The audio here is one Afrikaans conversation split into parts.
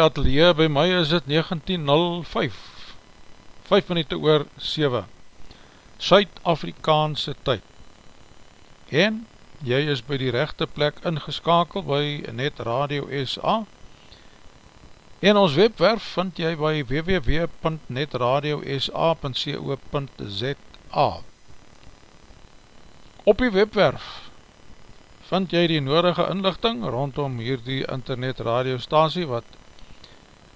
atelier by my is het 19.05 5 minuut oor 7 Suid-Afrikaanse tyd. En jy is by die rechte plek ingeskakel by Net Radio SA En ons webwerf vind jy by www.netradiosa.co.za Op die webwerf vind jy die nodige inlichting rondom hierdie internet radiostasie wat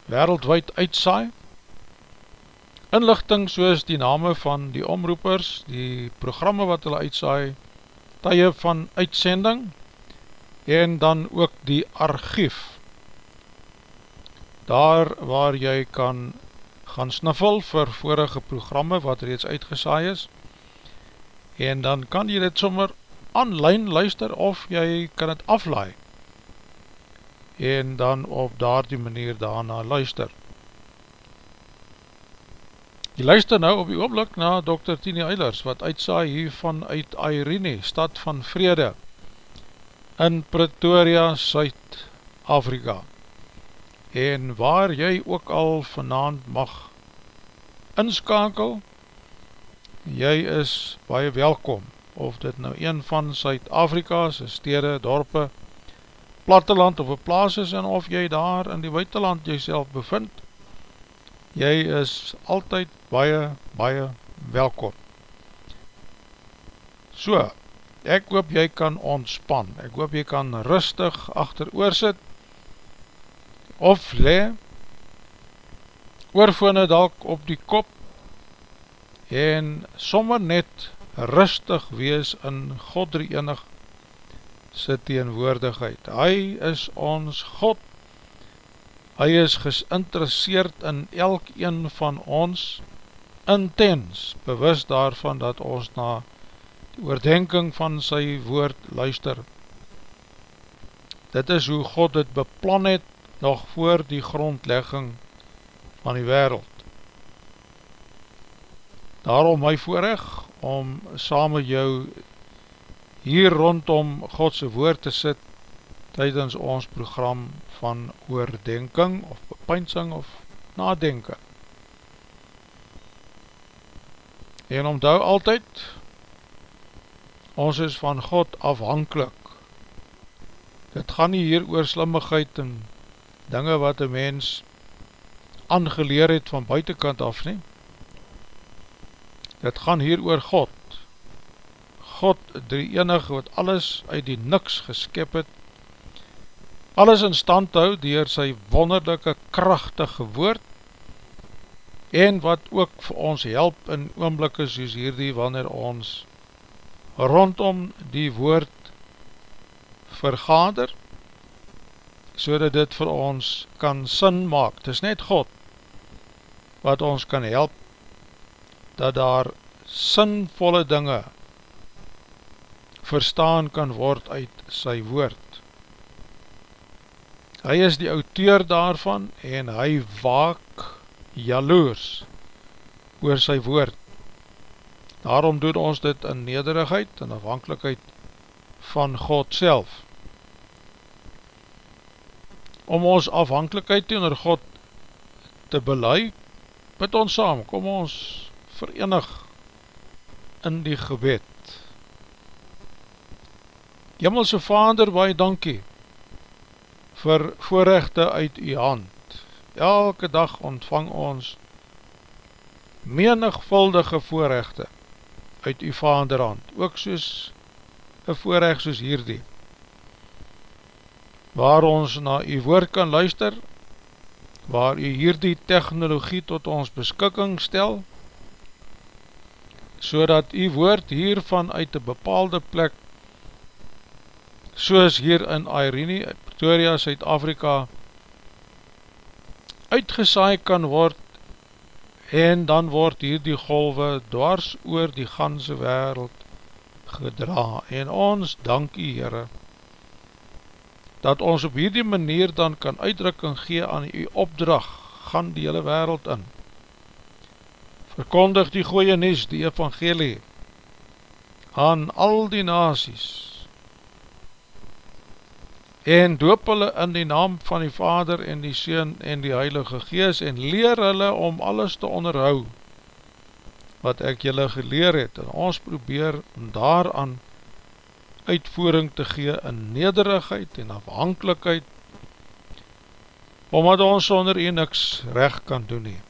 wereldwijd uitsaai. Inlichting soos die name van die omroepers, die programme wat hulle uitsaai, tye van uitsending en dan ook die archief. Daar waar jy kan gaan snuffel vir vorige programme wat reeds uitgesaai is en dan kan jy dit sommer online luister of jy kan het aflaai en dan op daar die manier daarna luister. Jy luister nou op die oomblik na Dr. Tini Eilers wat uitsaai hiervan uit Airene, stad van Vrede in Pretoria, Suid-Afrika en waar jy ook al vanavond mag inskakel, jy is baie welkom of dit nou een van Suid-Afrika's stede, dorpe, platteland of een plaas is en of jy daar in die buitenland jyself bevind, jy is altyd baie, baie welkom. So, ek hoop jy kan ontspan, ek hoop jy kan rustig achter oorsit, of le, oorvone dalk op die kop, en sommer net rustig wees in Godrie enig sy teenwoordigheid. Hy is ons God, hy is gesinteresseerd in elk een van ons intens, bewus daarvan dat ons na die oordenking van sy woord luister. Dit is hoe God het beplan het nog voor die grondlegging van die wereld. Daarom my voorrecht om saam met jou hier rondom Godse woord te sit tydens ons program van oordenking of bepeinsing of nadenken. En omdou altyd, ons is van God afhankelijk. Dit gaan nie hier oor slimmigheid en dinge wat een mens aangeleer het van buitenkant af nie, Het gaan hier oor God. God, die enige wat alles uit die niks geskip het, alles in stand hou dier sy wonderlijke krachtige woord, en wat ook vir ons help in oomblikke soos hierdie, wanneer ons rondom die woord vergader, so dat dit vir ons kan sin maak. Het is net God wat ons kan help dat daar sinvolle dinge verstaan kan word uit sy woord. Hy is die auteur daarvan en hy waak jaloers oor sy woord. Daarom doen ons dit in nederigheid en afhankelijkheid van God self. Om ons afhankelijkheid teenoor God te belei, bid ons saam, kom ons verenig in die gebed. Himmelse Vader, baie dankie vir voorrechte uit u hand. Elke dag ontvang ons menigvuldige voorrechte uit u vaderhand, ook soos een voorrecht soos hierdie, waar ons na u woord kan luister, waar u hierdie technologie tot ons beskikking stel, so dat die woord hiervan uit een bepaalde plek, soos hier in Airene, Pretoria, Suid-Afrika, uitgesaai kan word, en dan word hier die golwe dwars oor die ganse wereld gedra. En ons dank u Heere, dat ons op hierdie manier dan kan uitdrukking gee aan u opdracht, gaan die hele wereld in. Verkondig die goeie nies, die evangelie, aan al die nasies, en doop hulle in die naam van die Vader en die Seun en die Heilige Gees en leer hulle om alles te onderhou wat ek julle geleer het en ons probeer om daaraan uitvoering te gee in nederigheid en afhankelijkheid omdat ons sonder u niks recht kan doen nie.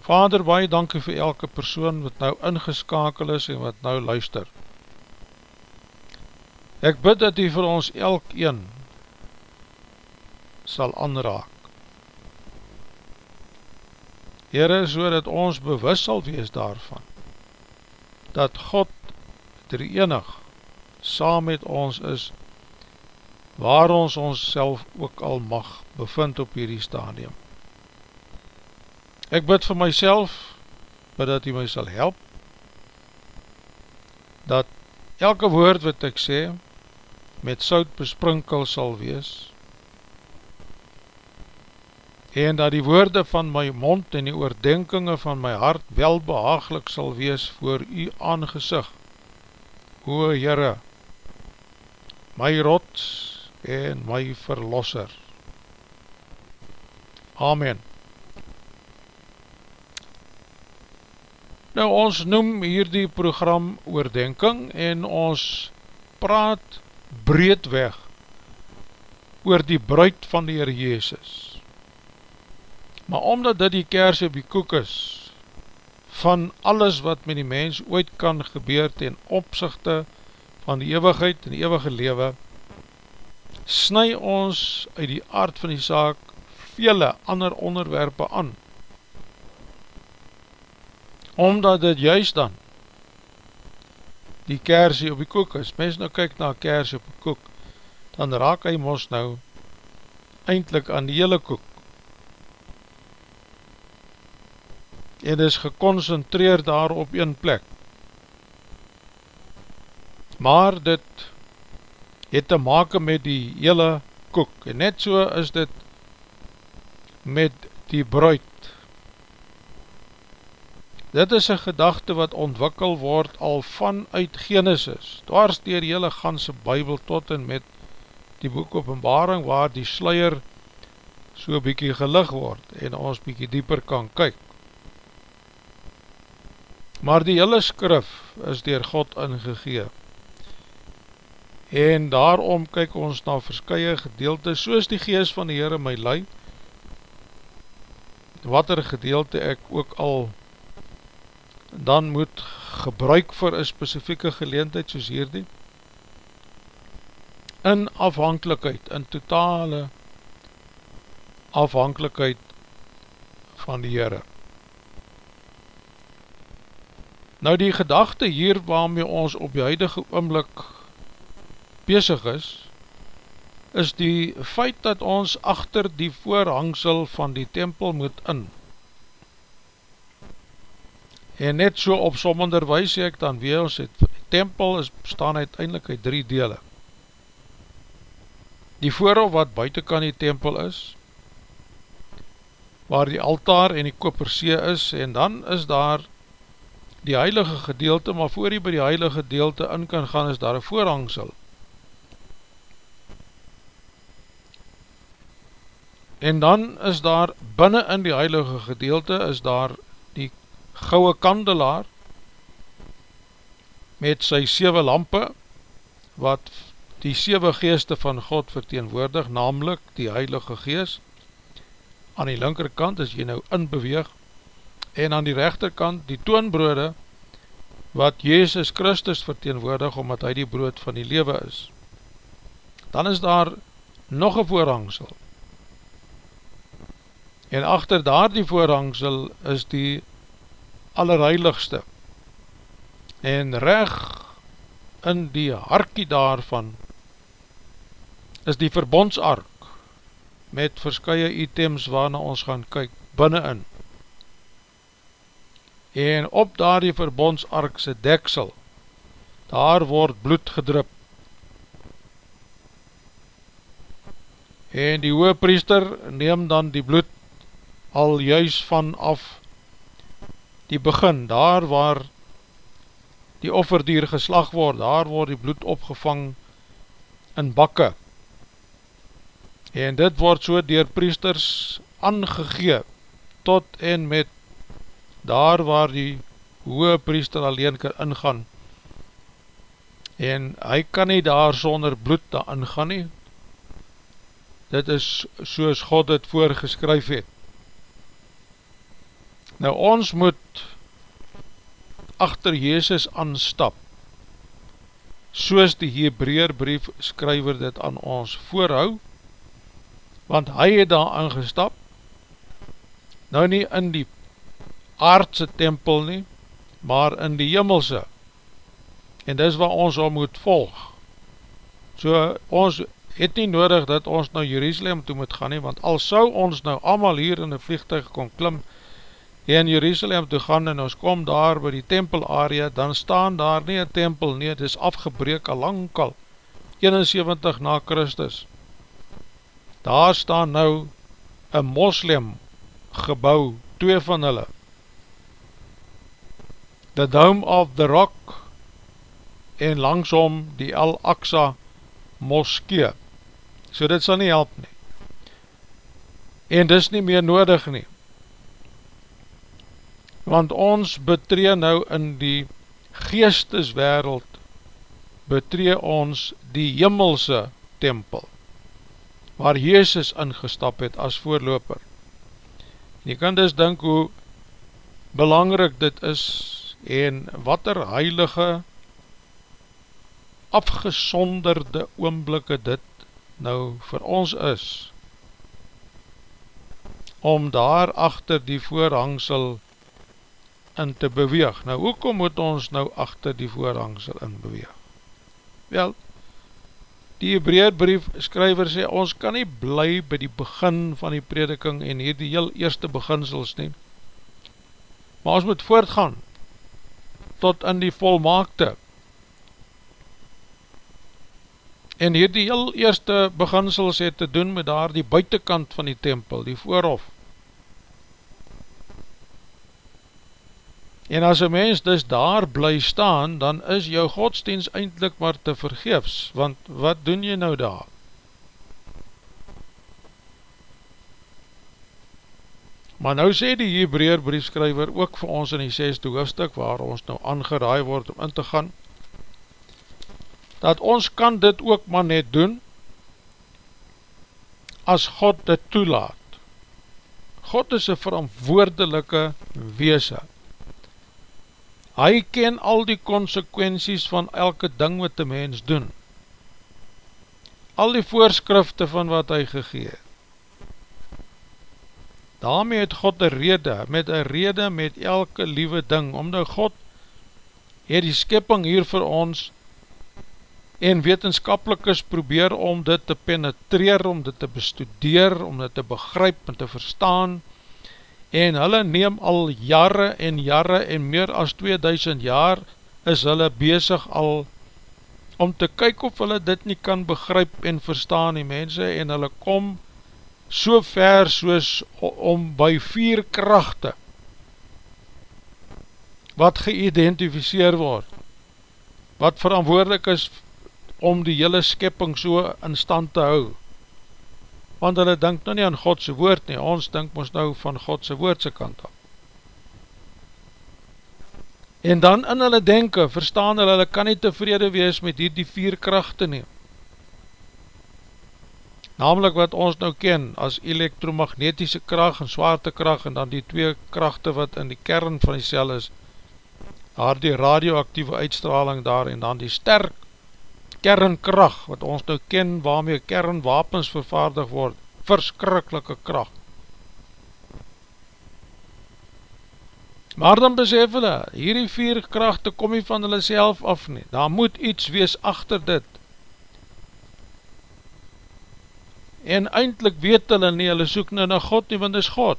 Vader, baie dankie vir elke persoon wat nou ingeskakel is en wat nou luister. Ek bid dat u vir ons elk een sal aanraak. Heere, so dat ons bewus sal wees daarvan, dat God drie enig saam met ons is, waar ons ons self ook al mag bevind op hierdie stadium. Ek bid vir myself, bid dat hy my sal help, dat elke woord wat ek sê, met soud besprinkel sal wees, en dat die woorde van my mond en die oordenkinge van my hart wel behaaglik sal wees voor u aangezig, o Heere, my rots en my verlosser. Amen. Nou ons noem hier die program oordenking en ons praat breedweg oor die bruid van die Heer Jezus. Maar omdat dit die kers op die koek is van alles wat met die mens ooit kan gebeur ten opzichte van die eeuwigheid en die eeuwige lewe, snu ons uit die aard van die saak vele ander onderwerpe aan omdat dit juist dan die kersie op die koek is, mens nou kyk na kersie op die koek, dan raak hy mos nou eindelijk aan die hele koek. En is geconcentreer daar op een plek. Maar dit het te make met die hele koek, en net so is dit met die bruid Dit is een gedachte wat ontwikkel word al vanuit Genesis, dwars dier die hele ganse bybel tot en met die boek openbaring waar die sluier so bykie gelig word en ons bykie dieper kan kyk. Maar die hele skrif is dier God ingegee en daarom kyk ons na verskye gedeelte soos die geest van die Heere my leid wat er gedeelte ek ook al dan moet gebruik vir een specifieke geleentheid soos hierdie, in afhankelijkheid, in totale afhankelijkheid van die Heere. Nou die gedachte hier waarmee ons op die huidige oomlik bezig is, is die feit dat ons achter die voorhangsel van die tempel moet in, En net so op sommender wees ek dan weer, ons het, tempel is, bestaan uiteindelik uit drie dele. Die voorhof wat buiten kan die tempel is, waar die altaar en die kopersee is, en dan is daar die heilige gedeelte, maar voor jy by die heilige gedeelte in kan gaan, is daar een voorhangsel. En dan is daar binnen in die heilige gedeelte, is daar gouwe kandelaar met sy 7 lampe wat die 7 geeste van God verteenwoordig, namelijk die heilige geest aan die linkerkant as jy nou inbeweeg en aan die rechterkant die toonbrode wat Jezus Christus verteenwoordig omdat hy die brood van die lewe is. Dan is daar nog een voorhangsel en achter daar die voorhangsel is die allerheiligste en reg in die harkie daarvan is die verbondsark met verskye items waarna ons gaan kyk binnenin en op daar die verbondsarkse deksel daar word bloed gedrup. En die hoopriester neem dan die bloed al juist van af die begin, daar waar die offerdier geslag word, daar word die bloed opgevang in bakke. En dit word so dier priesters aangegee tot en met daar waar die hoge priester alleen kan ingaan. En hy kan nie daar sonder bloed daar ingaan nie. Dit is soos God het voorgeskryf het nou ons moet achter Jezus aanstap soos die Hebreerbrief skryver dit aan ons voorhou, want hy het daar aangestap, nou nie in die aardse tempel nie, maar in die jimmelse, en dis wat ons al moet volg. So ons het nie nodig dat ons nou Jerusalem toe moet gaan nie, want al sou ons nou allemaal hier in die vliegtuig kon klim, in Jerusalem toe gaan en ons kom daar by die tempel area, dan staan daar nie een tempel nie, het is afgebreek al lang al, 71 na Christus. Daar staan nou een moslem gebouw, twee van hulle. The Dome of the Rock en langsom die Al-Aqsa moskee. So dit sal nie help nie. En dis nie meer nodig nie want ons betree nou in die geesteswereld, betree ons die jimmelse tempel, waar Jezus ingestap het as voorloper. Jy kan dus denk hoe belangrik dit is en wat er heilige afgesonderde oomblikke dit nou vir ons is, om daar achter die voorhangsel in te beweeg. Nou, hoekom moet ons nou achter die voorhangsel in beweeg? Wel, die Hebraerbrief skryver sê, ons kan nie bly by die begin van die prediking en hier die heel eerste beginsels neem, maar ons moet voortgaan tot in die volmaakte. En hier die heel eerste beginsels het te doen met daar die buitenkant van die tempel, die voorhof, En as een mens dus daar bly staan, dan is jou godsdienst eindelijk maar te vergeefs, want wat doen jy nou daar? Maar nou sê die Hebreer briefskryver ook vir ons in die 6de hoofdstuk, waar ons nou aangeraai word om in te gaan, dat ons kan dit ook maar net doen, as God dit toelaat. God is een verantwoordelike weese, Hy ken al die consequenties van elke ding wat die mens doen. Al die voorskrifte van wat hy gegee. Daarmee het God een rede, met een rede met elke liewe ding, omdat God het die skipping hier vir ons en wetenskapelikers probeer om dit te penetreer, om dit te bestudeer, om dit te begryp en te verstaan, en hulle neem al jare en jare en meer as 2000 jaar is hulle bezig al om te kyk of hulle dit nie kan begryp en verstaan die mense en hulle kom so ver soos om by vier krachte wat geïdentificeer word wat verantwoordelik is om die hele skipping so in stand te hou want hulle denk nou nie aan Godse woord nie, ons denk ons nou van Godse woordse kant af. En dan in hulle denken, verstaan hulle, hulle kan nie tevrede wees met die, die vier krachte nie. Namelijk wat ons nou ken as elektromagnetische kracht en zwaartekracht en dan die twee krachte wat in die kern van die cel is, daar die radioactieve uitstraling daar en dan die sterk kernkracht, wat ons nou ken waarmee kernwapens vervaardig word, verskrikkelike kracht. Maar dan besef hulle, hierdie vier krachte kom nie van hulle self af nie, daar moet iets wees achter dit. En eindelijk weet hulle nie, hulle soek nou na God nie, want is God.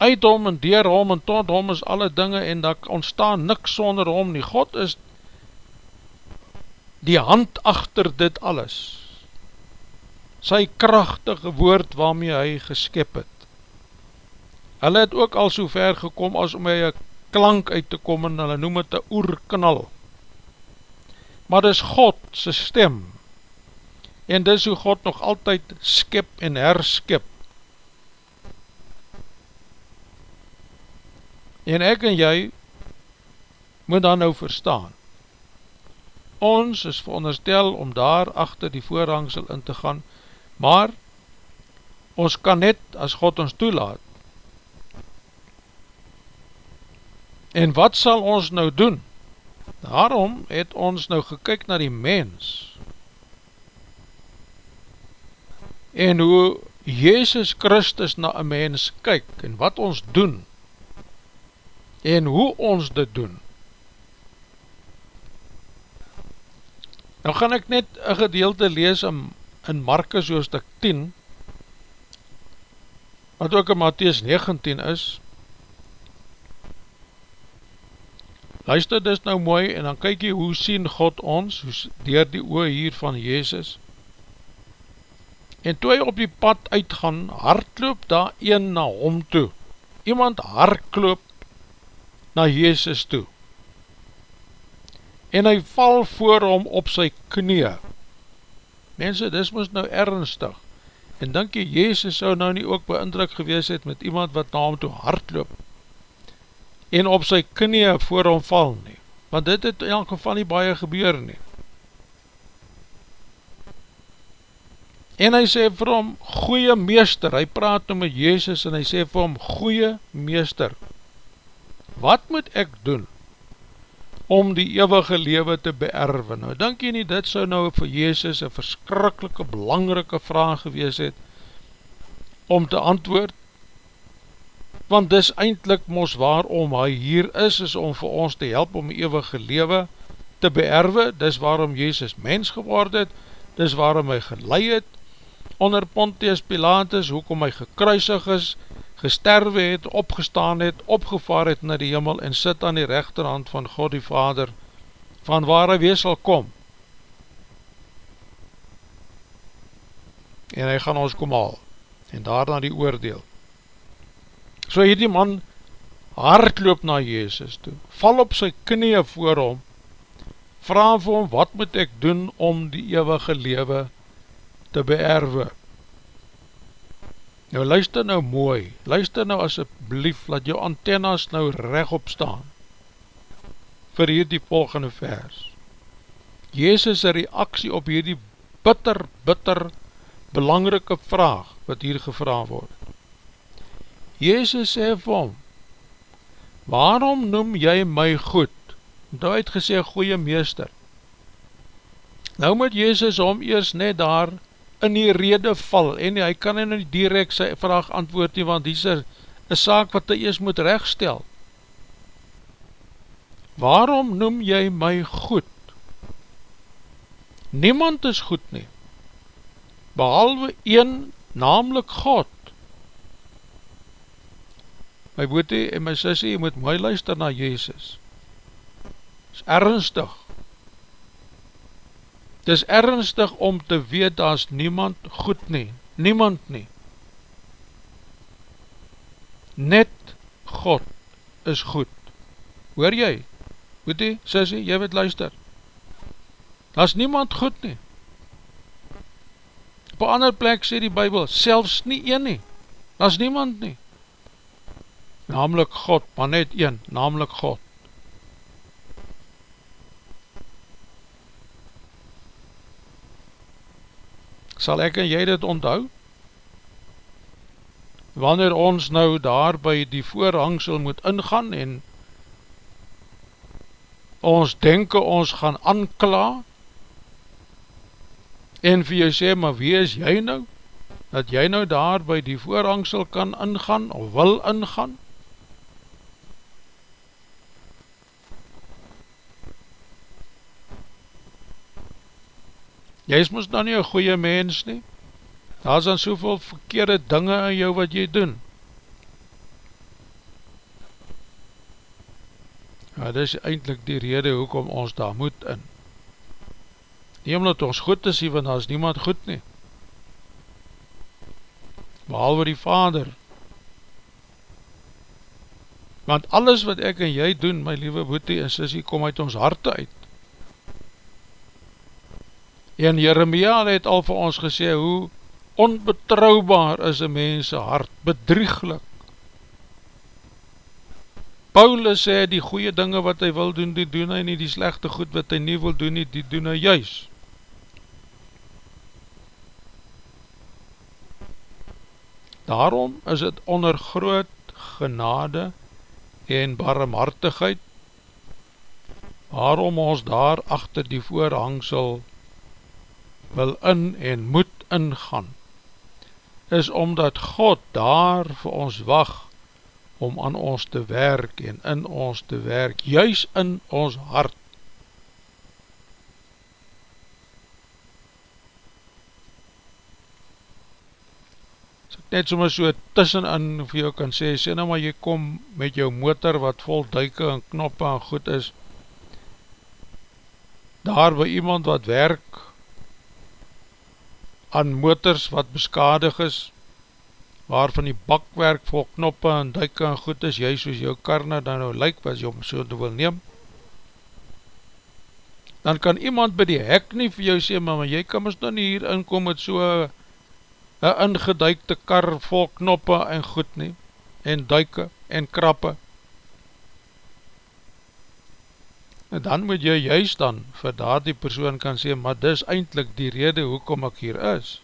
Uit hom en dier hom en tot hom is alle dinge en daar ontstaan niks sonder hom nie. God is die hand achter dit alles, sy krachtige woord waarmee hy geskip het. Hulle het ook al so ver gekom as om hy een klank uit te kom en hulle noem het een oerknal. maar dis God sy stem, en dis hoe God nog altyd skip en herskip. En ek en jy moet dan nou verstaan, ons is veronderstel om daar achter die voorhangsel in te gaan, maar ons kan net as God ons toelaat. En wat sal ons nou doen? Daarom het ons nou gekyk na die mens en hoe Jezus Christus na een mens kyk en wat ons doen en hoe ons dit doen. Nou gaan ek net een gedeelte lees in, in Markus hoofdstuk 10 wat ook in Matthies 19 is. Luister dis nou mooi en dan kyk jy hoe sien God ons dier die oor hier van Jezus. En toe hy op die pad uitgaan hardloop daar een na hom toe. Iemand hardloop na Jezus toe en hy val voor hom op sy knie. Mense, dis moes nou ernstig, en denk jy, Jezus sou nou nie ook beindruk gewees het met iemand wat na hom toe hardloop, en op sy knie voor hom val nie, want dit het in elk geval nie baie gebeur nie. En hy sê vir hom, goeie meester, hy praat nou met Jezus, en hy sê vir hom, goeie meester, wat moet ek doen, om die eeuwige lewe te beerwe. Nou, denk jy nie, dit sou nou vir Jezus een verskrikkelike, belangrike vraag gewees het, om te antwoord, want dis eindelijk mos waarom hy hier is, is om vir ons te help om die eeuwige lewe te beerwe, dis waarom Jezus mens geword het, dis waarom hy geleid het, onder Pontius Pilatus, hoekom hy gekruisig is, gesterwe het, opgestaan het, opgevaar het na die hemel en sit aan die rechterhand van God die Vader, van waar hy wees sal kom. En hy gaan ons kom haal, en daarna die oordeel. So hier die man hardloop na Jezus toe, val op sy knie voor hom, vraag vir hom, wat moet ek doen om die eeuwige lewe te beerwe? Nou luister nou mooi, luister nou asjeblief, laat jou antennas nou rechtop staan, vir hier die volgende vers. Jezus' reaksie op hierdie bitter, bitter, belangrike vraag, wat hier gevra word. Jezus sê vir hom, waarom noem jy my goed? Daar het gesê, goeie meester. Nou moet Jezus om eers net daar in die rede val, en hy kan nie direct sy vraag antwoord nie, want die is een saak wat hy eers moet rechtstel. Waarom noem jy my goed? Niemand is goed nie, behalwe een, namelijk God. My boete en my sissie, jy moet mooi luister na Jezus. is ernstig, Het is ernstig om te weet, daar is niemand goed nie, niemand nie. Net God is goed. Hoor jy? Moet jy, sissie, jy weet luister. Daar is niemand goed nie. Op een ander plek sê die Bijbel, selfs nie een nie. Daar is niemand nie. Namelijk God, maar net een, namelijk God. Sal ek en jy dit onthou? Wanneer ons nou daar by die voorhangsel moet ingaan en ons denken ons gaan ankla en vir jy sê, maar wie is jy nou? Dat jy nou daar by die voorhangsel kan ingaan of wil ingaan? Jy is moest dan nie een goeie mens nie, daar is dan soveel verkeerde dinge in jou wat jy doen. Ja, dit is eindelijk die rede hoekom ons daar moet in. Nie omdat ons goed is, want daar is niemand goed nie. Behalwe die vader. Want alles wat ek en jy doen, my liewe boete en sissie, kom uit ons harte uit. En Jeremia het al vir ons gesê hoe onbetrouwbaar is een mense hart, bedrieglik. Paulus sê die goeie dinge wat hy wil doen, die doen hy nie, die slechte goed wat hy nie wil doen nie, die doen hy juist. Daarom is het onder groot genade en barmhartigheid waarom ons daar achter die voorhangsel wil in en moet ingaan is omdat God daar vir ons wacht om aan ons te werk en in ons te werk, juist in ons hart. As ek net soms so tussenin vir jou kan sê, sê nou maar jy kom met jou motor wat vol duike en knoppe en goed is, daar by iemand wat werk aan motors wat beskadig is, waarvan die bakwerk vol knoppe en duike en goed is, jy soos jou karne dan nou lyk, as jy om so te wil neem, dan kan iemand by die hek nie vir jou sê, maar jy kan ons dan hier inkom met so een ingeduikte kar vol knoppe en goed nie, en duike en krappe, en dan moet jy juist dan vir daar die persoon kan sê, maar dis eindelijk die rede hoekom ek hier is,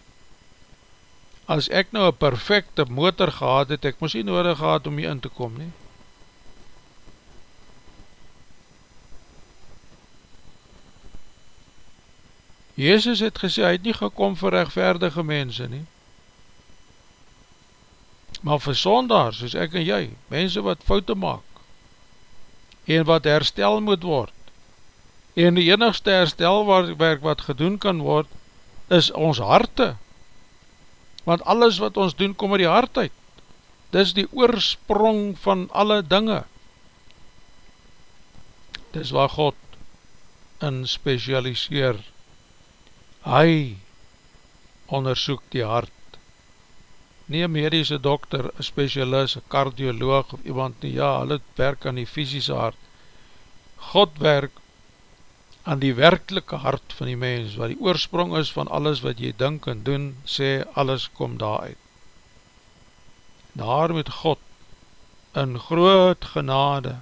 as ek nou een perfecte motor gehad het, ek moes nie nodig gehad om hier in te kom nie. Jezus het gesê, hy het nie gekom vir rechtvaardige mense nie, maar vir sondaars, soos ek en jy, mense wat foute maak, en wat herstel moet word, en die enigste herstelwerk wat gedoen kan word, is ons harte, want alles wat ons doen kom uit die hart uit. Dis die oorsprong van alle dinge. Dis waar God in specialiseer. Hy onderzoek die hart. Nie een medische dokter, een specialist, een kardioloog of iemand nie, ja, hulle werk aan die fysische hart. God werk aan die werkelike hart van die mens, wat die oorsprong is van alles wat jy dink en doen, sê alles kom daar uit. Daar moet God in groot genade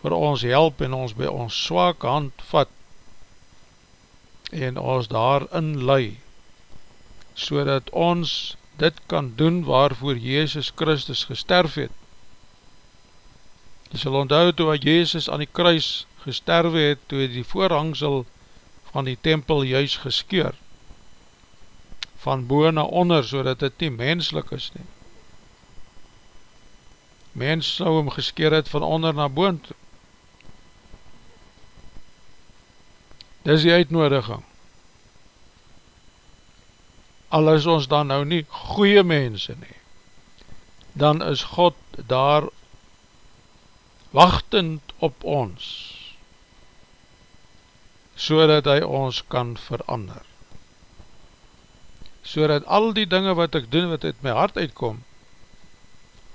vir ons help en ons by ons swak hand vat en ons daar inlui, so dat ons dit kan doen waarvoor Jezus Christus gesterf het. Jy sal onthou toe wat Jezus aan die kruis gesterwe het toe die voorhangsel van die tempel juist geskeur. Van boe na onder so dat het nie menslik is nie. Mens sou hem geskeer het van onder na boon toe. Dis die uitnodiging. Al is ons dan nou nie goeie mense nie dan is God daar wachtend op ons so dat hy ons kan verander. So dat al die dinge wat ek doen, wat uit my hart uitkom,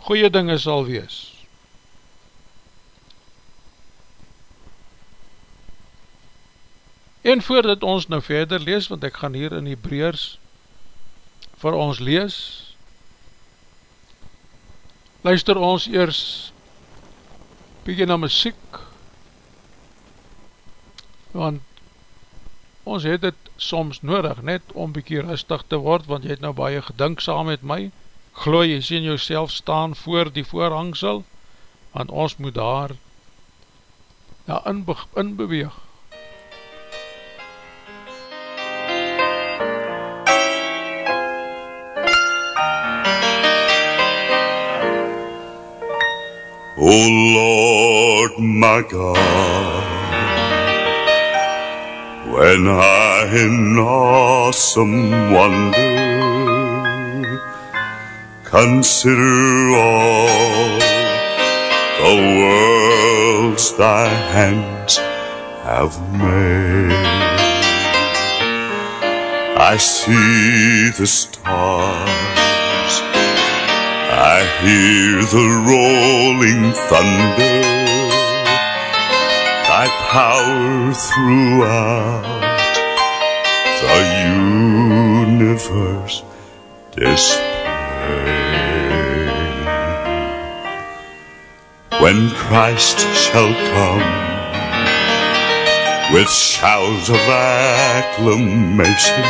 goeie dinge sal wees. En voordat ons nou verder lees, want ek gaan hier in die breers vir ons lees, luister ons eers bykie na muziek, want ons het het soms nodig, net om bykie rustig te word, want jy het nou baie gedink saam met my, glooi jy sien jou staan voor die voorhangsel, want ons moet daar ja, inbe inbeweeg. O Lord my God when I in awesome wonder consider all the worlds thy hands have made. I see the stars, I hear the rolling thunder thy power throughout the universe display. When Christ shall come with shouts of acclamation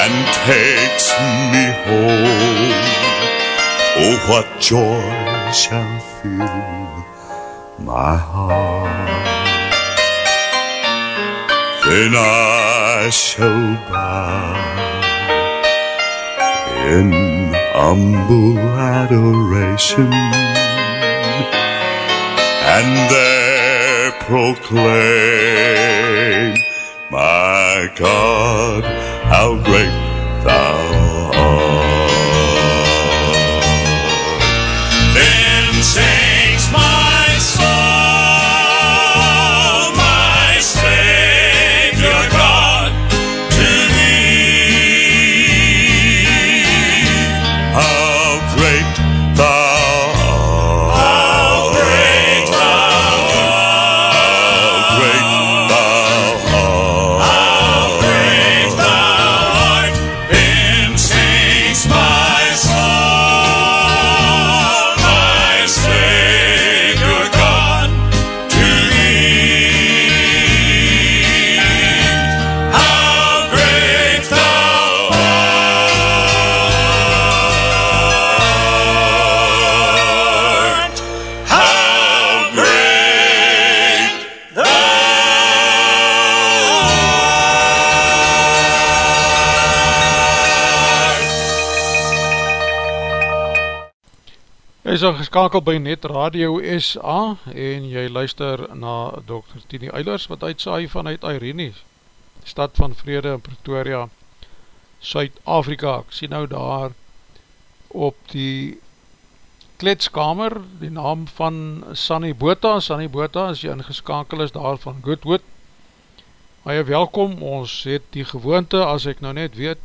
and takes me home, oh, what joy shall fill my heart. Then I shall bow in humble adoration and there proclaim, My God, how great thou Geskakeld by Net Radio SA en jy luister na Dr. Tini Eilers wat uitsaai vanuit Irene, stad van Vrede in Pretoria, Suid-Afrika. Ek sien nou daar op die kletskamer die naam van Sunny Bota. Sunny Bota as jy ingeskakel is daar van Goodwood. Jy welkom, ons het die gewoonte as ek nou net weet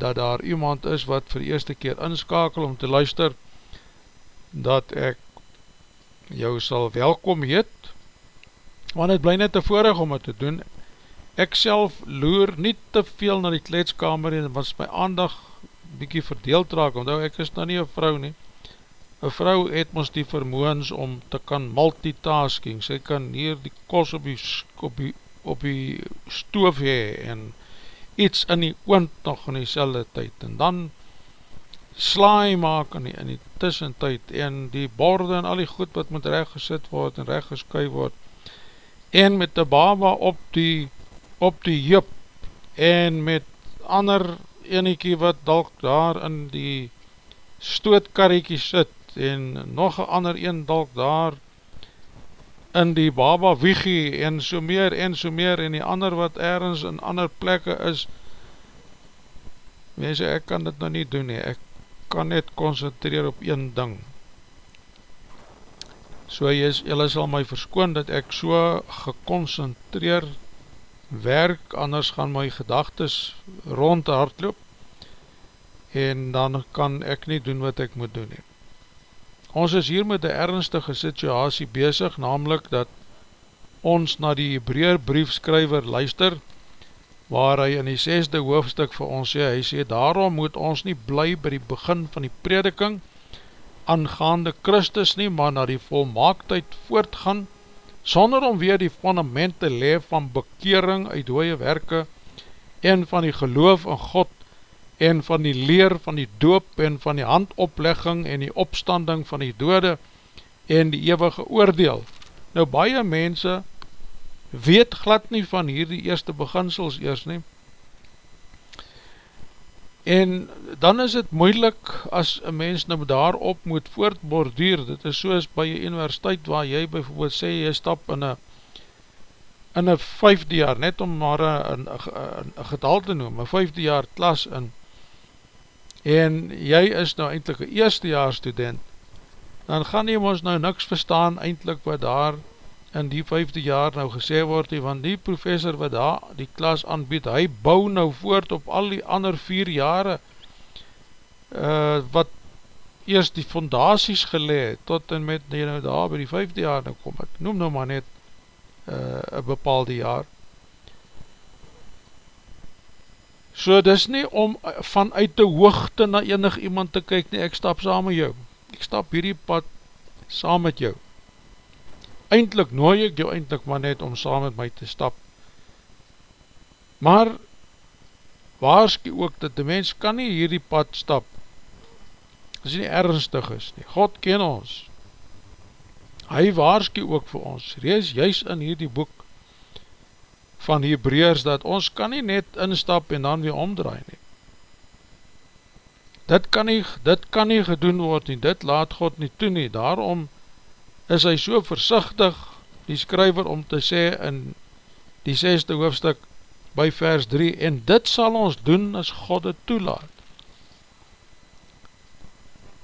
dat daar iemand is wat vir eerste keer inskakel om te luister dat ek jou sal welkom heet want het bly net te voorig om het te doen. Ek self loer nie te veel na die kletskamer en was my aandag bykie verdeeld raak omdat ek is nou nie een vrou nie. Een vrou het ons die vermoens om te kan multitasking sy kan hier die kos op die, op die, op die stoof hee en iets in die oond nog in die selde tyd. En dan slaai maak in die, in die tussentijd en die borde en al die goed wat moet recht gesit word en recht geskuif word. En met die baba op die op die jup en met ander eniekie wat dalk daar in die stootkarriekie sit en nog een ander een dalk daar in die baba wiegie en so meer en so meer en die ander wat ergens in ander plekke is. Mense ek kan dit nou nie doen nie. Ek kan net concentreer op een ding. So jy is, jylle sal my verskoon dat ek so geconcentreer werk, anders gaan my gedagtes rond hardloop en dan kan ek nie doen wat ek moet doen. Ons is hier met die ernstige situasie bezig, namelijk dat ons na die Hebraer briefskryver luister, waar hy in die zesde hoofdstuk vir ons sê, hy sê, daarom moet ons nie bly by die begin van die prediking aangaande Christus nie, maar na die volmaaktheid voortgaan, sonder om weer die fundament te leef van bekering uit dooie werke en van die geloof in God en van die leer van die doop en van die handoplegging en die opstanding van die dode en die eeuwige oordeel. Nou baie mense weet glad nie van hierdie eerste beginsels eers nie. En dan is het moeilik as een mens nou daarop moet voortborduur. Dit is soos by die universiteit waar jy bijvoorbeeld sê jy stap in een in een vijfde jaar, net om maar een, een, een, een getal te noem, een vijfde jaar klas in, en jy is nou eindelijk een eerste jaar student, dan gaan jy ons nou niks verstaan eindelijk wat daar in die vijfde jaar nou gesê word, want die professor wat daar die klas aanbied, hy bou nou voort op al die ander vier jare, uh, wat eerst die fondaties geleid, tot en met jy nou daar by die vijfde jaar nou kom, ek noem nou maar net uh, een bepaalde jaar, So dis nie om vanuit die hoogte na enig iemand te kyk nie, ek stap saam met jou. Ek stap hierdie pad saam met jou. Eindelijk nooi ek jou eindelijk maar net om saam met my te stap. Maar waarskie ook dat die mens kan nie hierdie pad stap as nie ernstig is nie. God ken ons. Hy waarskie ook vir ons, rees juist in hierdie boek van Hebreërs dat ons kan nie net instap en dan weer omdraai nie. Dit kan nie, dit kan nie gedoen word nie, dit laat God nie toe nie, daarom is hy so versichtig, die skryver om te sê in die sesde hoofdstuk by vers 3, en dit sal ons doen as God het toelaat.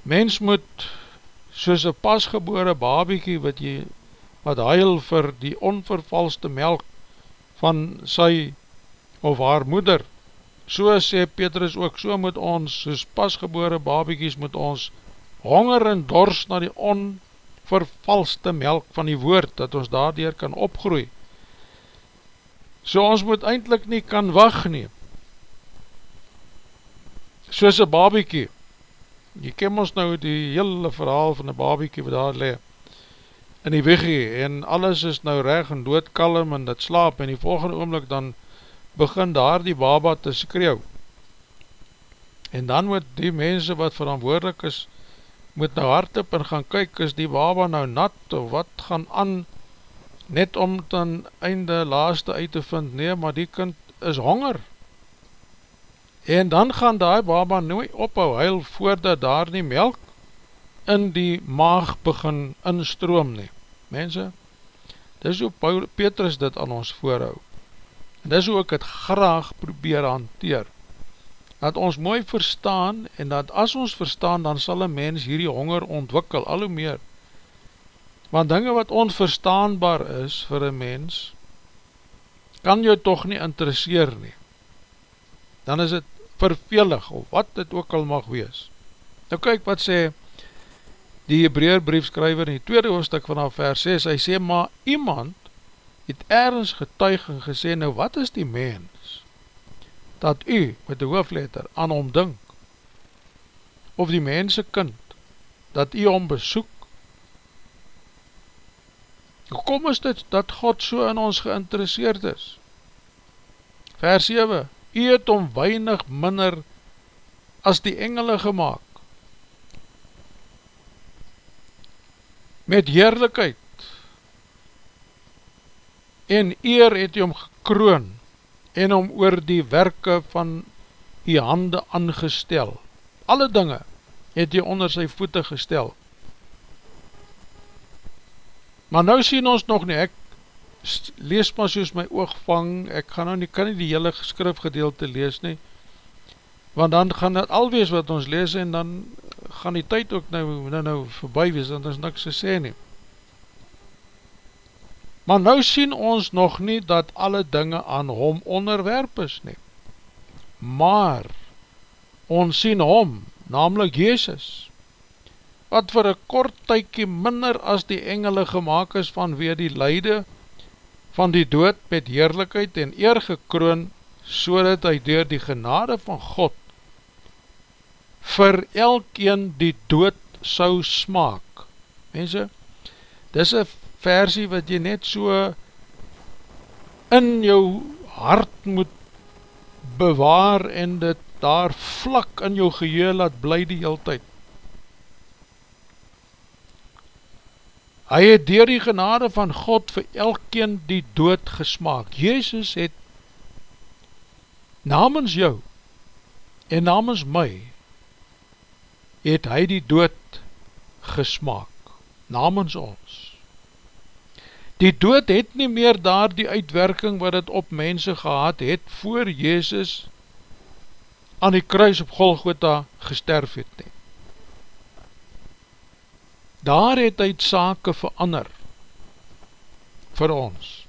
Mens moet soos een pasgebore babiekie wat, jy, wat huil vir die onvervalste melk van sy of haar moeder. So sê Petrus ook, so moet ons, soos pasgebore babiekies, moet ons honger en dors na die onvervalste melk van die woord, dat ons daardoor kan opgroei. So ons moet eindelijk nie kan wacht nie. Soos een babiekie. Jy ken ons nou die hele verhaal van die babiekie wat daar lewe in die wiggie en alles is nou reg en doodkalm en dit slaap en die volgende oomlik dan begin daar die baba te skreeuw en dan moet die mense wat verantwoordelik is moet nou hardop en gaan kyk is die baba nou nat of wat gaan aan net om dan einde laaste uit te vind nee maar die kind is honger en dan gaan die baba nooit ophou huil voordat daar die melk in die maag begin instroom nie Mense, dis hoe Paul, Petrus dit aan ons voorhou. En dis hoe ek het graag probeer hanteer. Dat ons mooi verstaan, en dat as ons verstaan, dan sal een mens hierdie honger ontwikkel, al hoe meer. Want dinge wat onverstaanbaar is vir een mens, kan jou toch nie interesseer nie. Dan is het vervelig, of wat dit ook al mag wees. Nou kyk wat sê die Hebraer briefskryver in die tweede hoofdstuk van vers 6, hy sê, maar iemand het ergens getuig en gesê, nou wat is die mens, dat u, met die hoofletter, aan hom dink, of die mense kind, dat u hom besoek, kom is dit, dat God so in ons geïnteresseerd is, vers 7, u het om weinig minder, as die engele gemaakt, met heerlijkheid en eer het hy om gekroon en om oor die werke van die hande aangestel. Alle dinge het hy onder sy voete gestel. Maar nou sien ons nog nie, ek lees maar soos my oog vang, ek gaan nou nie, kan nie die hele skrifgedeelte lees nie, want dan gaan het alwees wat ons lees en dan gaan die tyd ook nou, nou, nou voorbij wees, want is niks te sê nie. Maar nou sien ons nog nie dat alle dinge aan hom onderwerp is nie. Maar, ons sien hom, namelijk Jezus, wat vir een kort tykie minder as die engele gemaakt is vanweer die leide van die dood met heerlijkheid en eer gekroon, so dat hy door die genade van God vir elkeen die dood sou smaak. Mense, dis een versie wat jy net so in jou hart moet bewaar en dit daar vlak in jou geheel laat bly die heel tyd. Hy het dier die genade van God vir elkeen die dood gesmaak. Jezus het namens jou en namens my het hy die dood gesmaak, namens ons. Die dood het nie meer daar die uitwerking wat het op mense gehad het, voor Jezus aan die kruis op Golgotha gesterf het nie. Daar het hy sake verander vir ons.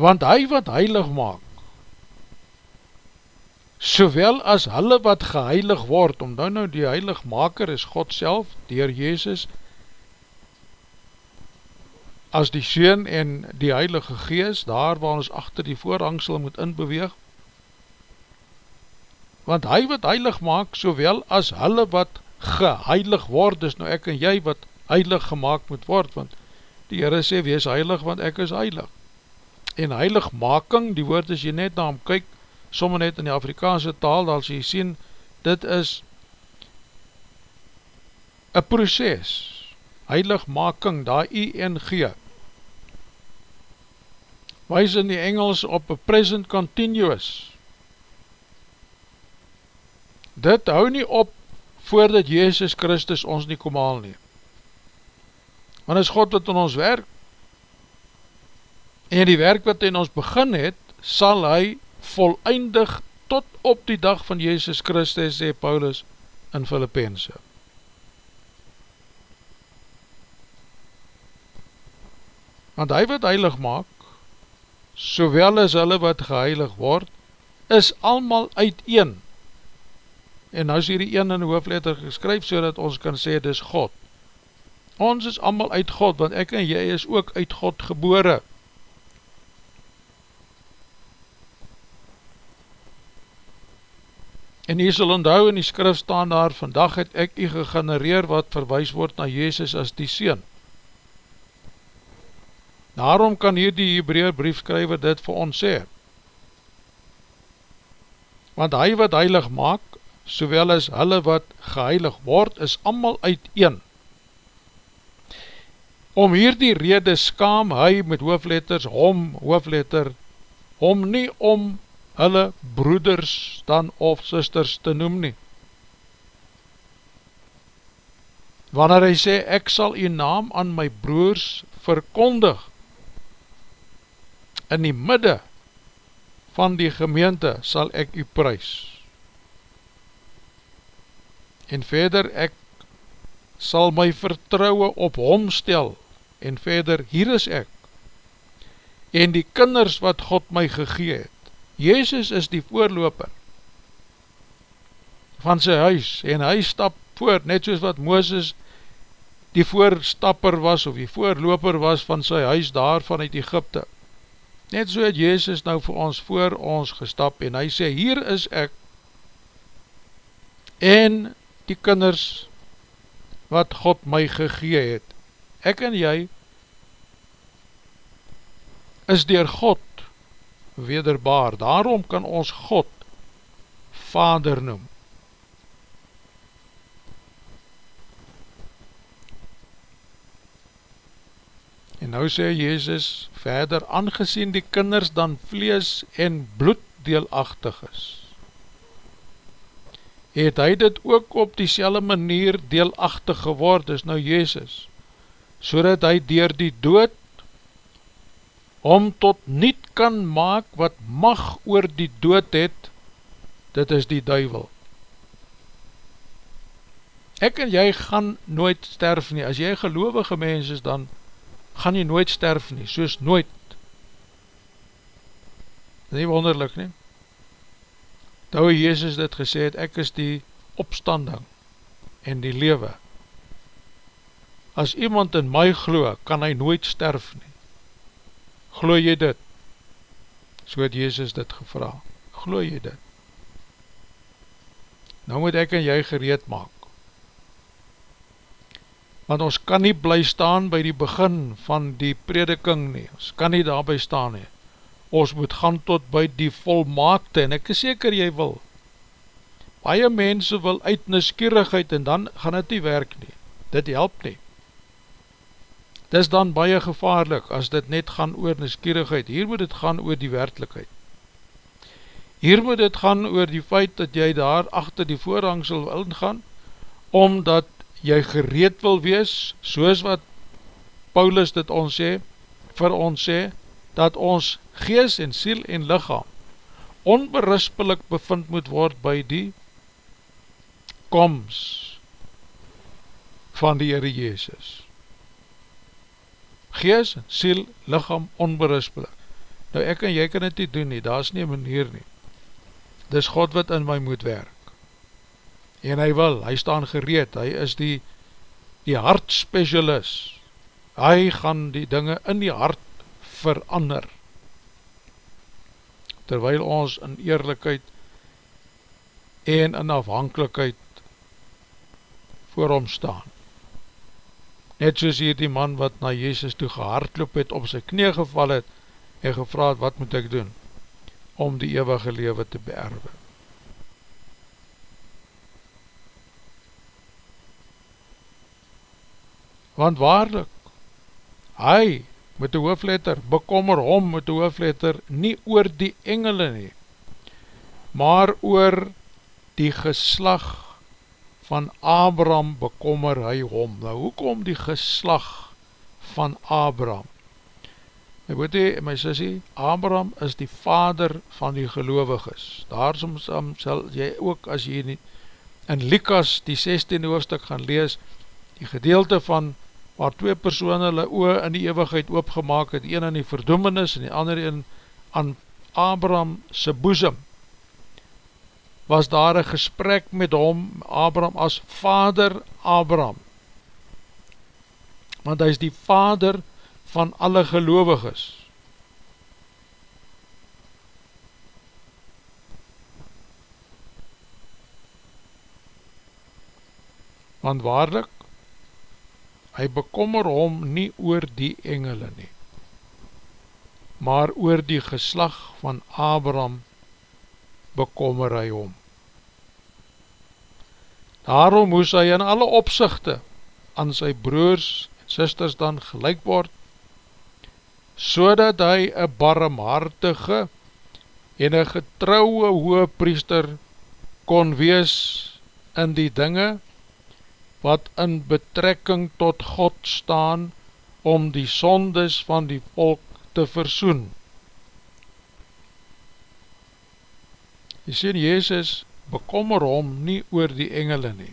want hy wat heilig maak, sowel as hulle wat geheilig word, om dan nou die heiligmaker is God self, dier Jezus, as die Seun en die Heilige Gees, daar waar ons achter die voorhangsel moet inbeweeg, want hy wat heilig maak, sowel as hulle wat geheilig word, is nou ek en jy wat heilig gemaakt moet word, want die Heere sê, wees heilig, want ek is heilig. En heiligmaking, die woord as jy net na hom kyk, somme net in die Afrikaanse taal, als jy sien, dit is een proces, heiligmaking, daar ING, wees in die Engels op a present continuous. Dit hou nie op voordat Jezus Christus ons nie kom haal nie. Want is God wat in ons werk, en die werk wat in ons begin het, sal hy voleindig tot op die dag van Jezus Christus, sê Paulus in Filippense. Want hy wat heilig maak, sowel as hulle wat geheilig word, is allemaal uit een. En nou is hier die een in hoofletter geskryf, so ons kan sê, dis God. Ons is allemaal uit God, want ek en jy is ook uit God gebore. En hier sal onthou in die skrif staan daar, vandag het ek u gegenereer wat verwijs word na Jezus as die Seen. Daarom kan hier die Hebraeer briefskryver dit vir ons sê. Want hy wat heilig maak, sowel as hulle wat geheilig word, is allemaal uit een. Om hier die rede skaam hy met hoofletters, hom, hoofletter, hom nie om hulle broeders dan of sisters te noem nie. Wanneer hy sê, ek sal die naam aan my broers verkondig, in die midde van die gemeente sal ek u prijs. En verder ek sal my vertrouwe op hom stel, en verder hier is ek, en die kinders wat God my gegee het. Jezus is die voorloper van sy huis, en hy stap voort, net soos wat Mooses die voorstapper was, of die voorloper was van sy huis daar vanuit Egypte. Net so het Jezus nou vir ons voor ons gestap en hy sê, hier is ek en die kinders wat God my gegee het. Ek en jy is dier God wederbaar. Daarom kan ons God vader noem. En nou sê Jezus verder, aangezien die kinders dan vlees en bloed deelachtig is, het hy dit ook op die manier deelachtig geword, is nou Jezus, so dat hy dier die dood om tot niet kan maak wat mag oor die dood het, dit is die duivel. Ek en jy gaan nooit sterf nie, as jy gelovige mens is, dan gaan jy nooit sterf nie, soos nooit. Nie wonderlik nie. Toe Jezus dit gesê het, ek is die opstanding en die lewe. As iemand in my glo, kan hy nooit sterf nie. Glo jy dit? So het Jezus dit gevra. Glo jy dit? Nou moet ek en jy gereed maak want ons kan nie bly staan by die begin van die prediking nie, ons kan nie daarby staan nie, ons moet gaan tot by die volmaakte, en ek is seker jy wil, baie mense wil uit niskierigheid, en dan gaan het nie werk nie, dit help nie, dis dan baie gevaarlik, as dit net gaan oor niskierigheid, hier moet het gaan oor die werkelijkheid, hier moet het gaan oor die feit, dat jy daar achter die voorhangsel wil ingaan, omdat jy gereed wil wees, soos wat Paulus dit ons sê, vir ons sê, dat ons gees en siel en lichaam onberispelik bevind moet word by die koms van die Heere Jezus. Gees, siel, lichaam onberispelik. Nou ek en jy kan dit nie doen nie, daar is nie manier nie. Dis God wat in my moet werk en hy wil, hy staan gereed, hy is die, die hartspecialist, hy gaan die dinge in die hart verander, terwyl ons in eerlijkheid en in afhankelijkheid voor hom staan. Net soos hier die man wat na Jezus toe gehardloop het, op sy knie geval het en gevraad wat moet ek doen om die eeuwige lewe te beerwe. Want waarlik, hy met die hoofletter, bekommer hom met die hoofletter, nie oor die engele nie, maar oor die geslag van Abraham bekommer hy hom. Nou, hoekom die geslag van Abraham? My boete, my sissie, Abraham is die vader van die geloviges. Daar soms sal jy ook, as jy nie, in Likas die 16e hoofdstuk gaan lees, die gedeelte van waar twee persoon hulle oor in die eeuwigheid oopgemaak het, een in die verdoemenis en die ander in aan Abraham se boezem, was daar een gesprek met hom, Abraham, as vader Abraham, want hy is die vader van alle gelovig is. Want waarlik, hy bekommer hom nie oor die engele nie, maar oor die geslag van Abraham bekommer hy hom. Daarom moes hy in alle opzichte aan sy broers en sisters dan gelijk word, so dat hy een barmhartige en een getrouwe hoepriester kon wees in die dinge wat in betrekking tot God staan om die sondes van die volk te versoen. Jy sê, Jezus bekommer hom nie oor die engele nie.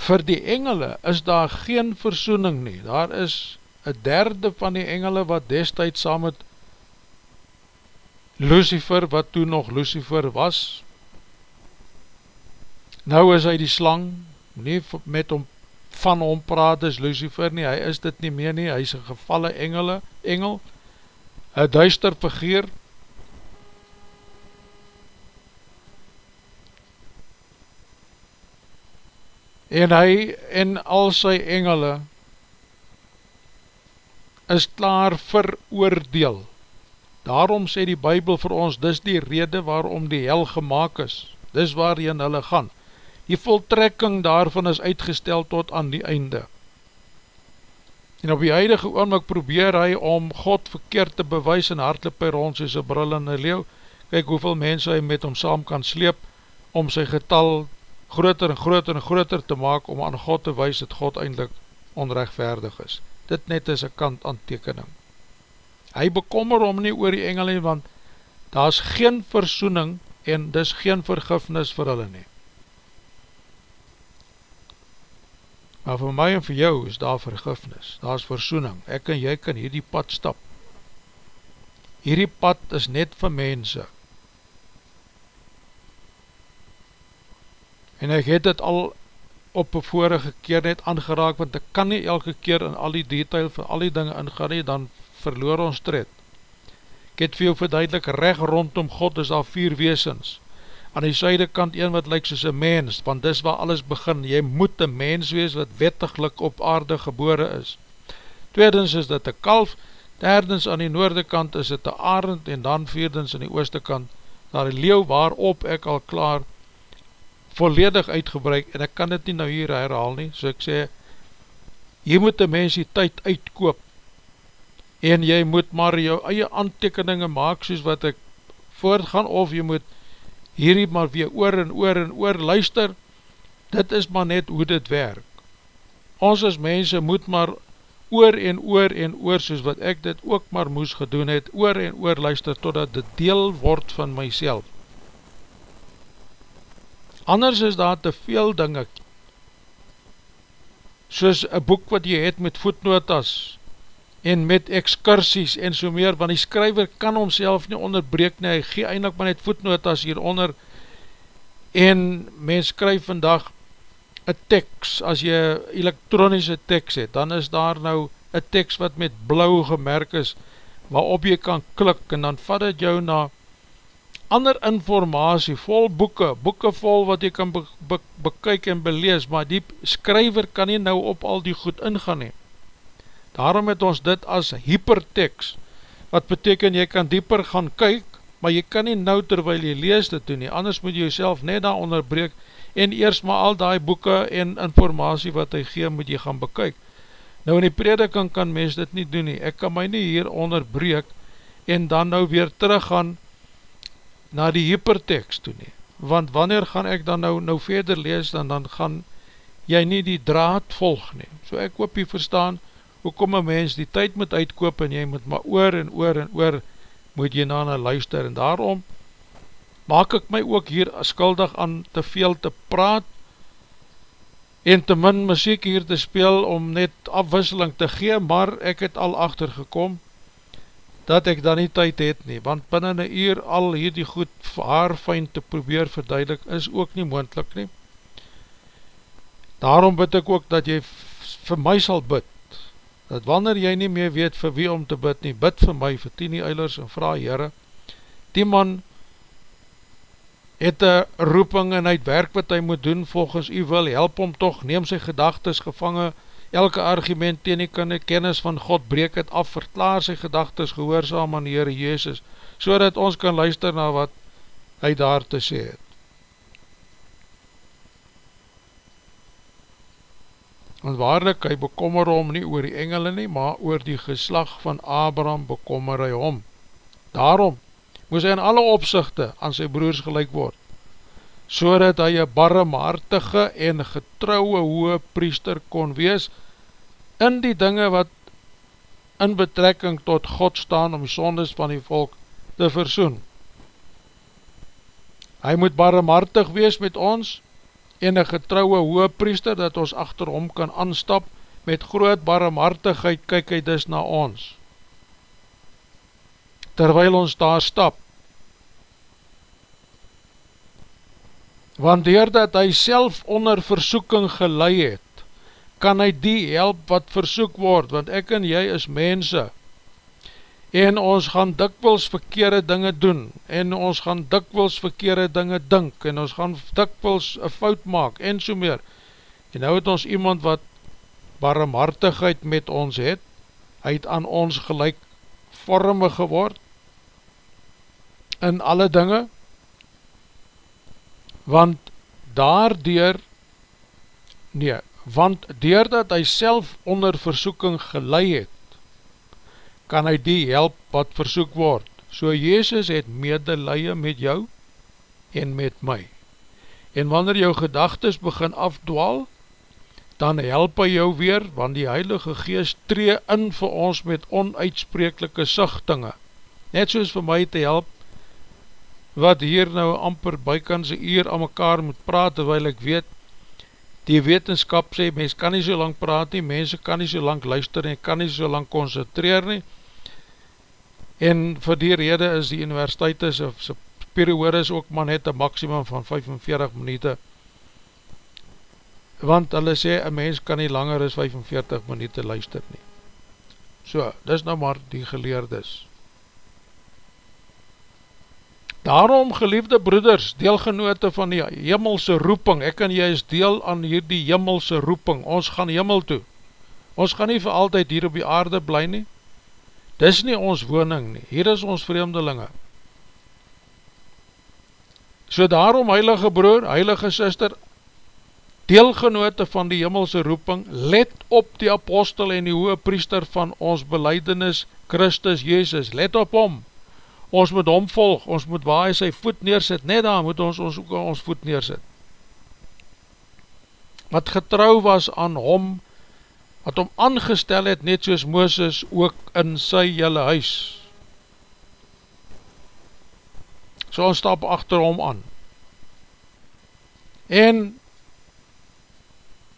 Voor die engele is daar geen versoening nie. Daar is een derde van die engele wat destijds saam met Lucifer, wat toen nog Lucifer was, nou is hy die slang, nie met hom van hom praat is Lucifer nie, hy is dit nie meer nie, hy is een gevalle engele, engel, een duister figuur, en hy en al sy engele is klaar veroordeel. Daarom sê die Bijbel vir ons, dis die rede waarom die hel gemaakt is, dis waarin hulle gaan die voltrekking daarvan is uitgestel tot aan die einde. En op die huidige oomlik probeer hy om God verkeerd te bewys en hartelijk by rond soos een bril in een leeuw. Kijk hoeveel mense hy met hom saam kan sleep om sy getal groter en groter en groter te maak om aan God te wys dat God eindelijk onrechtvaardig is. Dit net is een kant aantekening. Hy bekommer om nie oor die engel nie, want daar is geen versoening en dis geen vergifnis vir hulle nie. Maar vir my en vir jou is daar vergifnis, daar is versoening, ek en jy kan hierdie pad stap. Hierdie pad is net vir mense. En ek het het al op een vorige keer net aangeraak, want ek kan nie elke keer in al die detail van al die dinge ingaan nie, dan verloor ons tred. Ek het veel verduidelik, recht rondom God is daar vier weesens, aan die syde kant een wat lyk soos een mens, want dis waar alles begin, jy moet een mens wees wat wettiglik op aarde gebore is. Tweedens is dit een kalf, derdens aan die noorde kant is dit een arend, en dan vierdens aan die ooste kant, daar die leeuw waarop ek al klaar volledig uitgebruik, en ek kan dit nie nou hier herhaal nie, so ek sê, jy moet een mens die tyd uitkoop, en jy moet maar jou eie aantekeninge maak, soos wat ek voortgaan, of jy moet hierdie maar weer oor en oor en oor luister, dit is maar net hoe dit werk. Ons as mense moet maar oor en oor en oor, soos wat ek dit ook maar moes gedoen het, oor en oor luister, totdat dit deel word van myself. Anders is daar te veel dinge, soos een boek wat jy het met voetnotas, en met excursies en so meer, want die skryver kan homself nie onderbreek nie, hy gee eindelijk maar net voetnotas hieronder, en mens skryf vandag een tekst, as jy elektronische tekst het, dan is daar nou een tekst wat met blauw gemerk is, waarop jy kan klik, en dan vat het jou na ander informatie, vol boeken, boeken vol wat jy kan be, be, bekyk en belees, maar die skryver kan nie nou op al die goed ingaan nie. Daarom het ons dit as hypertekst, wat beteken jy kan dieper gaan kyk, maar jy kan nie nou terwijl jy lees dit doen nie, anders moet jy jyself net daar onderbreek, en eers maar al die boeken en informatie wat hy gee, moet jy gaan bekyk. Nou in die prediking kan mens dit nie doen nie, ek kan my nie hier onderbreek, en dan nou weer terug gaan, na die hypertekst toe nie, want wanneer gaan ek dan nou, nou verder lees, dan, dan gaan jy nie die draad volg nie, so ek hoop jy verstaan, hoe kom een mens die tyd moet uitkoop, en jy moet maar oor en oor en oor, moet jy na na luister, en daarom maak ek my ook hier skuldig aan te veel te praat, en te min muziek hier te speel, om net afwisseling te gee, maar ek het al achtergekom, dat ek dan nie tyd het nie, want binnen een uur al hierdie goed haar fijn te probeer verduidelik, is ook nie moendlik nie. Daarom bid ek ook dat jy vir my sal bid, dat wanneer jy nie meer weet vir wie om te bid nie, bid vir my, vir Tini Eilers en vraag Heere, die man het een roeping en het werk wat hy moet doen volgens u wil, help hom toch, neem sy gedagtes gevangen, elke argument teen die kan die kennis van God breek het af, verklaar sy gedagtes gehoorzaam aan die Heere Jezus, so dat ons kan luister na wat hy daar te sê het. Want waarlik, hy bekommer hom nie oor die engele nie, maar oor die geslag van Abraham bekommer hy hom. Daarom moes hy in alle opzichte aan sy broers gelijk word, so dat hy een barmhartige en getrouwe hoge priester kon wees in die dinge wat in betrekking tot God staan om sondes van die volk te versoen. Hy moet barmhartig wees met ons en een getrouwe hoge priester dat ons achter hom kan aanstap met groot barmhartigheid kyk hy dus na ons. Terwyl ons daar stap, want doordat hy self onder versoeking gelei het, kan hy die help wat versoek word, want ek en jy is mense, en ons gaan dikwils verkeerde dinge doen, en ons gaan dikwils verkeerde dinge dink, en ons gaan dikwils een fout maak, en so meer, en nou het ons iemand wat barmhartigheid met ons het, hy het aan ons gelijk vorme geword, in alle dinge, want daardoor, nee, want doordat hy self onder versoeking gelei het, kan hy die help wat versoek word. So Jezus het medelije met jou en met my. En wanneer jou gedagtes begin afdwaal, dan help hy jou weer, want die Heilige Geest tree in vir ons met onuitsprekelike sichtinge. Net soos vir my te help, wat hier nou amper bykans een uur aan mekaar moet praat, terwijl ek weet, die wetenskap sê, mens kan nie so lang praat nie, mense kan nie so lang luister nie, kan nie so lang concentreer nie, en vir die rede is die universiteit is, of sy periode is ook maar net een maximum van 45 minuten, want hulle sê, een mens kan nie langer as 45 minuten luister nie. So, dis nou maar die geleerdes. Daarom, geliefde broeders, deelgenote van die jimmelse roeping, ek en jy is deel aan hierdie jimmelse roeping, ons gaan jimmel toe. Ons gaan nie vir altyd hier op die aarde bly nie. Dis nie ons woning nie, hier is ons vreemdelinge. So daarom, heilige broer, heilige sister, deelgenote van die jimmelse roeping, let op die apostel en die hoge priester van ons beleidenis, Christus Jezus, let op hom, ons moet hom volg, ons moet waar hy sy voet neerset, net daar moet ons ons, ons voet neerset. Wat getrouw was aan hom, wat hom aangestel het, net soos Mooses ook in sy jylle huis. So ons stap achter hom aan. En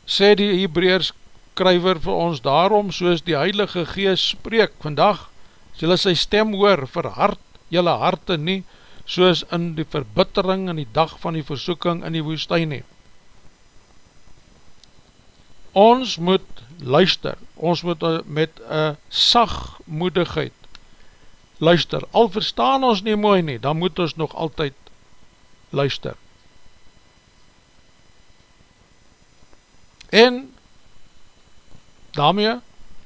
sê die Hebreers skryver vir ons daarom, soos die Heilige Gees spreek vandag, as jylle sy stem hoor, verhard jylle harte nie, soos in die verbittering in die dag van die versoeking in die woestijn nie. ons moet luister, ons moet uh, met een sagmoedigheid luister, al verstaan ons nie mooi nie, dan moet ons nog altyd luister. En daarmee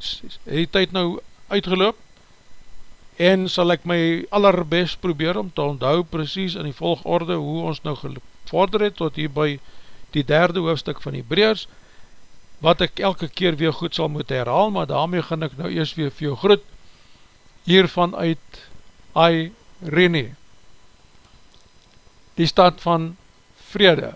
het die tyd nou uitgeloop en sal ek my allerbest probeer om te onthou precies in die volgorde hoe ons nou gevorder het tot hier by die derde hoofdstuk van die breers wat ek elke keer weer goed sal moet herhaal maar daarmee gaan ek nou eers weer vir jou groet hiervan uit Irene die stad van vrede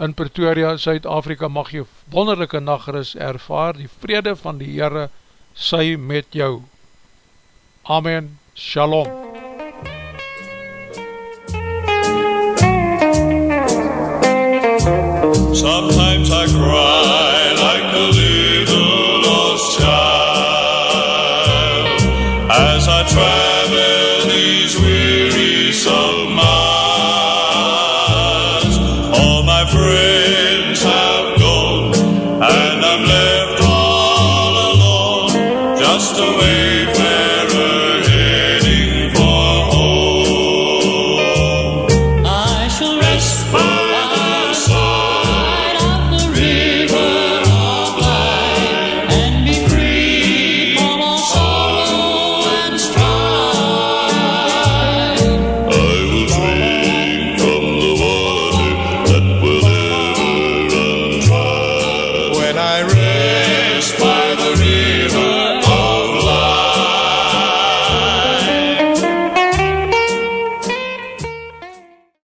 in Pretoria, Suid-Afrika mag jy wonderlijke nageris ervaar, die vrede van die Heere sy met jou. Amen, Shalom. Sometimes I cry